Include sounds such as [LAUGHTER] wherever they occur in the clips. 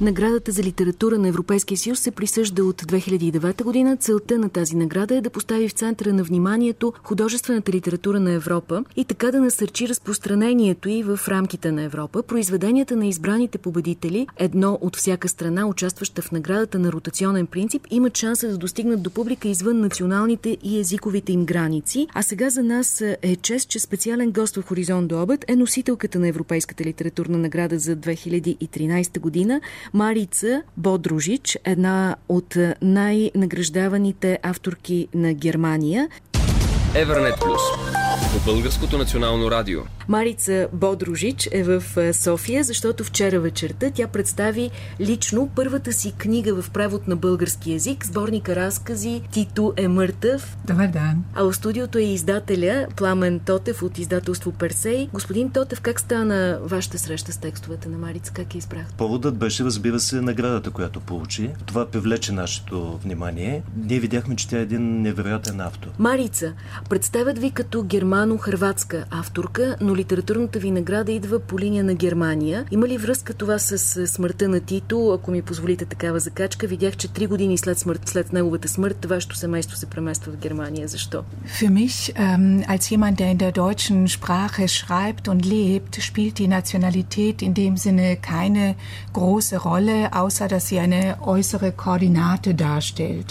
Наградата за литература на Европейския съюз се присъжда от 2009 година. Целта на тази награда е да постави в центъра на вниманието художествената литература на Европа и така да насърчи разпространението и в рамките на Европа. Произведенията на избраните победители, едно от всяка страна, участваща в наградата на ротационен принцип, имат шанса да достигнат до публика извън националните и езиковите им граници. А сега за нас е чест, че специален гост в Хоризонт до обед е носителката на Европейската литературна награда за 2013 година Марица Бодружич, една от най-награждаваните авторки на Германия. Evernet Плюс. По Българското национално радио. Марица Бодружич е в е, София, защото вчера вечерта тя представи лично първата си книга в превод на български язик, сборника разкази Тито е мъртъв. Добър ден. А в студиото е издателя Пламен Тотев от издателство Персей. Господин Тотев, как стана вашата среща с текстовете на Марица? Как я избрахте? Поводът беше, разбира се, наградата, която получи. Това привлече нашето внимание. Ние видяхме, че тя е един невероятен автор. Марица, представят ви като германо-хрватска авторка, но литературната ви награда идва по линия на Германия. Има ли връзка това с с смъртта на Тито? Ако ми позволите такава закачка, видях, че три години след, смърт, след неговата смърт, вашето семейство се премества в Германия. Защо? Für mich, ähm, als jemand, der in der deutschen Sprache schreibt und lebt, spielt die Nationalität in dem Sinne keine große Rolle, außer dass sie eine äußere Koordinate darstellt.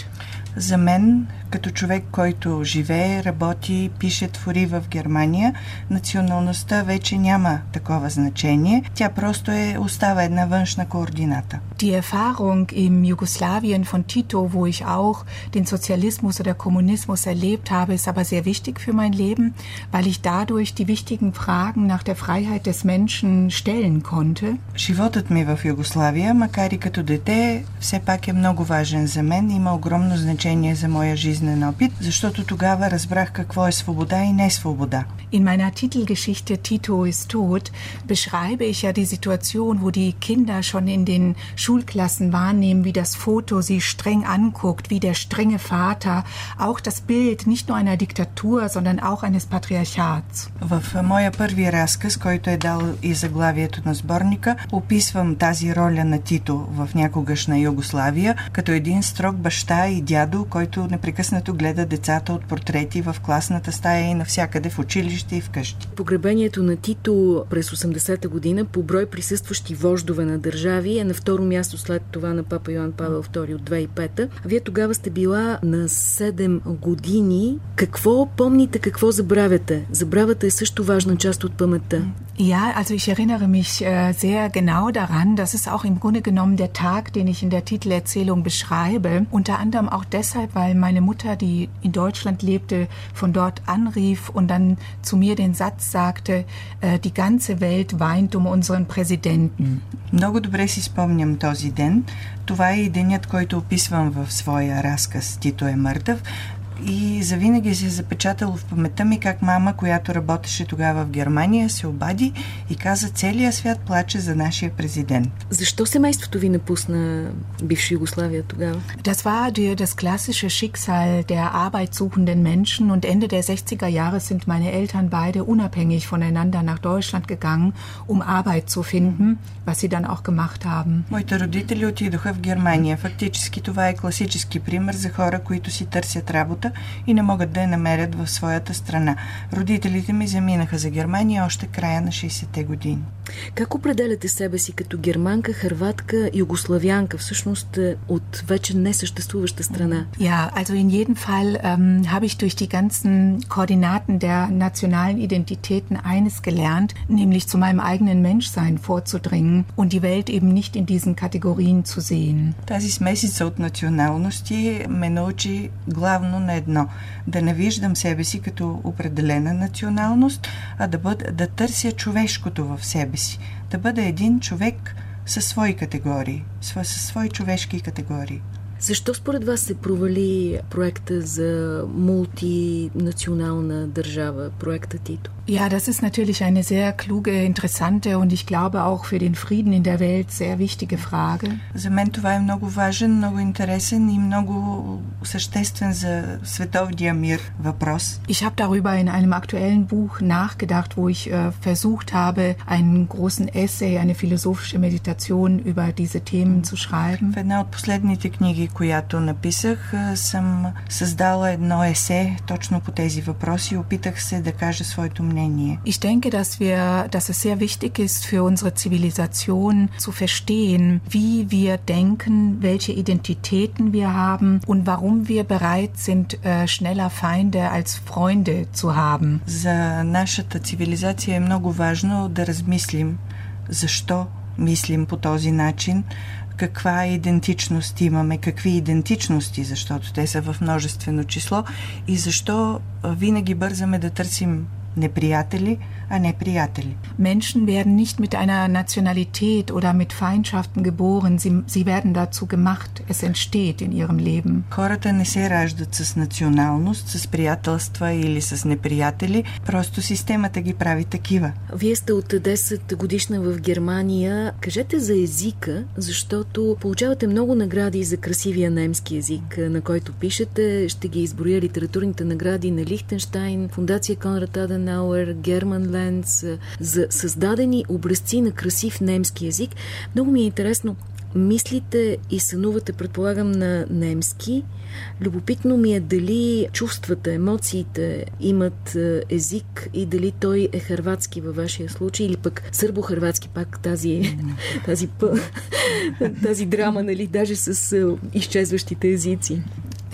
За мен, като човек, който живее, работи, пише, твори в Германия, националността вече няма такова значение. Тя просто е, остава една външна координата. Die Erfahrung im Jugoslawien von Tito, wo ich auch den Sozialismus oder Kommunismus erlebt habe, ist aber sehr wichtig für mein Leben, weil ich dadurch die wichtigen Fragen nach der Freiheit des Menschen stellen konnte. Животът ми в Югославия, макар и като дете, все пак е много важен за мен. Има огромно значение за моя жизнен опит, защото тогава разбрах какво е свобода и не свобода. In meiner Titelgeschichte Tito ist tot beschreibe ich ja die Situation, wo die Kinder schon in den Schulklassen wahrnehmen, wie das Foto sie streng anguckt, wie der strenge Vater, auch das Bild nicht nur einer Diktatur, sondern auch eines Patriarchats. В моя първи разказ, който е дал и заглавието на сборника, описвам тази роля на Тито в някогашна Югославия, като един строг баща и дядо, който непрекъснато гледа децата от портрети в класната стая и навсякъде в училище и вкъщи. Погребението на Тито през 80-та година по брой присъстващи вождове на държави е на второ място след това на папа Йоан Павел II от 2005-та. Вие тогава сте била на 7 години. Какво помните, какво забравяте? Забравата е също важна част от паметта. Ja, also ich erinnere mich äh, sehr genau daran. Das ist auch im Grunde genommen der Tag, den ich in der Titelerzählung beschreibe. Unter anderem auch deshalb, weil meine Mutter, die in Deutschland lebte, von dort anrief und dann zu mir den Satz sagte, äh, die ganze Welt weint um unseren Präsidenten. Много добре си спомням този ден. Това е и денят, който описвам в своя разказ «Тито е мъртъв». И завинаги се е запечатало в паметта ми как мама, която работеше тогава в Германия, се обади и каза целият свят плаче за нашия президент. Защо семейството ви напусна бивша Югославия тогава? Das war die, das klassische Schicksal der arbeitssuchenden Menschen und Ende der 60er Jahre sind meine Eltern beide unabhängig voneinander nach Deutschland gegangen, um Arbeit zu finden, was sie dann auch gemacht haben. Моите родители отидоха в Германия. Фактически това е класически пример за хора, които си търсят работа и не могат да я намерят в своята страна. Родителите ми заминаха за Германия още края на 60-те години. Как определяте себе си като германка, хърватка, югославянка, всъщност е, от вече несъществуваща страна? Ja, also in jedem Fall ähm, habe ich durch die ganzen Koordinaten der nationalen Identitäten eines gelernt, nämlich zu meinem eigenen Menschsein vorzudringen und die Welt eben nicht in diesen Kategorien zu sehen. Тази смесица от националности ме научи главно на едно. Да не виждам себе си като определена националност, а да, бъд, да търся човешкото в себе си. Да бъда един човек със свои категории, със свои човешки категории. Защо според вас се провали проекта за мултинационална държава, проекта Тито? Ja, das ist natürlich eine sehr kluge, interessante und ich glaube auch für den Frieden in der Welt sehr wichtige Frage. За мен това е много важен, много интересен и много съществен за световния мир въпрос. Ich habe darüber in einem aktuellen Buch nachgedacht, wo ich äh, versucht habe, einen großen Essay, eine philosophische Meditation über diese Themen zu schreiben. В една от последните книги, която написах, съм създала едно есе точно по тези въпроси и опитах се да кажа своето мнение. Ich denke, dass wir, dass es sehr wichtig ist für unsere Zivilisation zu verstehen, wie wir denken, welche Identitäten wir haben und warum wir bereit sind, schneller Feinde als Freunde zu haben. За нашата цивилизация е много важно да размислим защо мислим по този начин, каква идентичност имаме, какви идентичности, защото те са в множествено число и защо винаги бързаме да търсим Nepriateli, a Nepriateli. Menschen werden nicht mit einer Nationalität oder mit Feindschaften geboren, sie, sie werden dazu gemacht, es entsteht in ihrem Leben. Хората не се раждат с националност, с приятелства или с неприятели, просто системата ги прави такива. Вие сте от 10 годишна в Германия. Кажете за езика, защото получавате много награди за красивия немски език, на който пишете. Ще ги изброя литературните награди на Лихтенштайн, Фундация Конрад Аден Герман Ленц, за създадени образци на красив немски язик. Много ми е интересно, мислите и сънувате, предполагам, на немски. Любопитно ми е дали чувствата, емоциите имат език и дали той е хърватски във вашия случай или пък сърбо-хърватски, пак тази, [LAUGHS] тази, [LAUGHS] тази драма, нали, даже с изчезващите езици.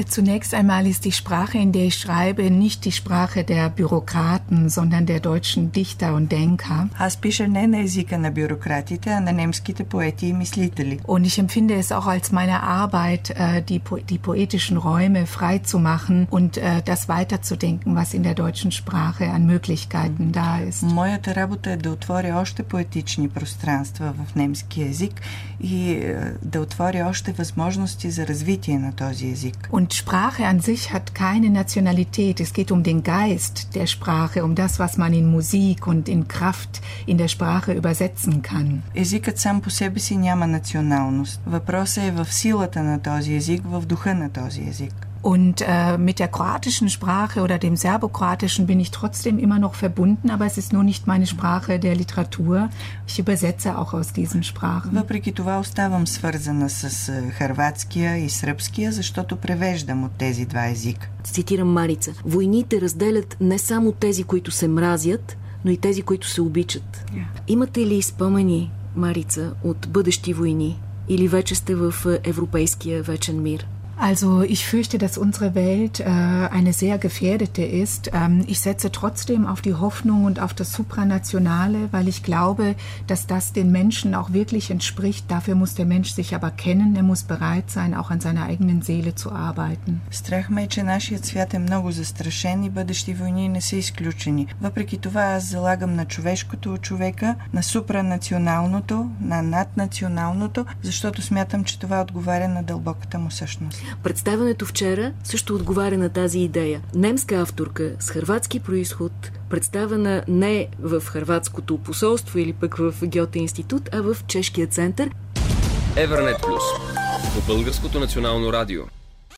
Zunächst einmal ist die Sprache, in der ich schreibe, nicht die Sprache der Bürokraten, sondern der deutschen Dichter und Denker. Аз пиша не на езика на бюрократите, а на немските поети и мислители. Und ich empfinde es auch als meine Arbeit, die, die poetischen Räume frei zu machen und das weiterzudenken, was in der deutschen Sprache an Möglichkeiten da ist. Моята работа е да отворя още поетични пространства в немски език и да отворя още възможности за развитие на този език. Und Sprache an sich hat keine Nationalität. Es geht um den Geist der Sprache, um das, was man in Musik und in Kraft in der Sprache übersetzen kann. Езикът сам по себе си няма националност. Въпросът е в силата на този език, в духа на този език. Und äh, mit der kroatischen Sprache oder dem serbokroatischen bin ich trotzdem immer noch verbunden, aber es ist nur nicht meine Sprache der Literatur. Ich übersetze auch aus diesen Sprachen. Въпреки това оставам свързана с хърватския и сръбския, защото превеждам от тези два езика. Цитирам Марица. Войните разделят не само тези, които се мразят, но и тези, които се обичат. Yeah. Имате ли спомени, Марица, от бъдещи войни? Или вече сте в европейския вечен мир? Also ich fürchte, dass unsere Welt äh, eine sehr gefährdete ist. Ähm, ich setze trotzdem auf die Hoffnung und auf das Supranationale, weil ich glaube, dass das den Menschen auch wirklich entspricht. Dafür muss der Mensch sich aber kennen. Er muss bereit sein, auch an seiner eigenen Seele zu arbeiten. Страх ме е, че нашият свят е много застрашен и бъдещи войни не са изключени. Въпреки това аз залагам на човешкото от човека, на супранационалното, на наднационалното, защото смятам, че това отговаря на дълбоката му същност. Представянето вчера също отговаря на тази идея. Немска авторка с хърватски происход, представена не в хърватското посолство или пък в Гьоте институт, а в Чешкия център. Евернет Плюс по Българското национално радио.